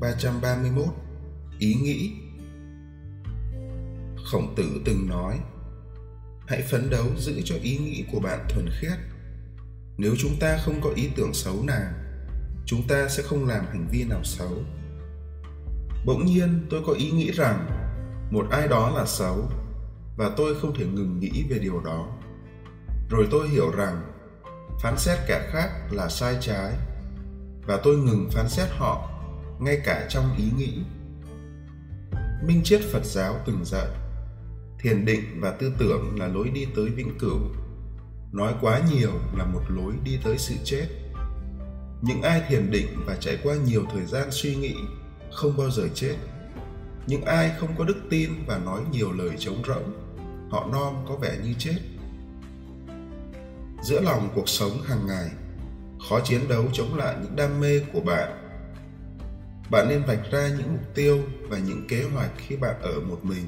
331 Ý nghĩ. Khổng tử từng nói, Hãy phấn đấu giữ cho ý nghĩ của bạn thuần khiết. Nếu chúng ta không có ý tưởng xấu nào Chúng ta sẽ không làm hành vi nào xấu. Bỗng nhiên tôi có ý nghĩ rằng Một ai đó là xấu Và tôi không thể ngừng nghĩ về điều đó. Rồi tôi hiểu rằng Phán xét kẻ khác là sai trái Và tôi ngừng phán xét họ ngay cả trong ý nghĩ. Minh triết phật giáo từng dạy, thiền định và tư tưởng là lối đi tới vĩnh cửu. Nói quá nhiều là một lối đi tới sự chết. Những ai thiền định và trải qua nhiều thời gian suy nghĩ, không bao giờ chết. Những ai không có đức tin và nói nhiều lời trống rỗng, họ non có vẻ như chết. Giữa lòng cuộc sống hàng ngày, khó chiến đấu chống lại những đam mê của bạn bạn nên vạch ra những mục tiêu và những kế hoạch khi bạn ở một mình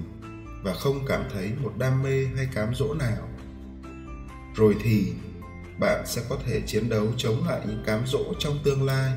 và không cảm thấy một đam mê hay cám dỗ nào. Rồi thì, bạn sẽ có thể chiến đấu chống lại những cám dỗ trong tương lai.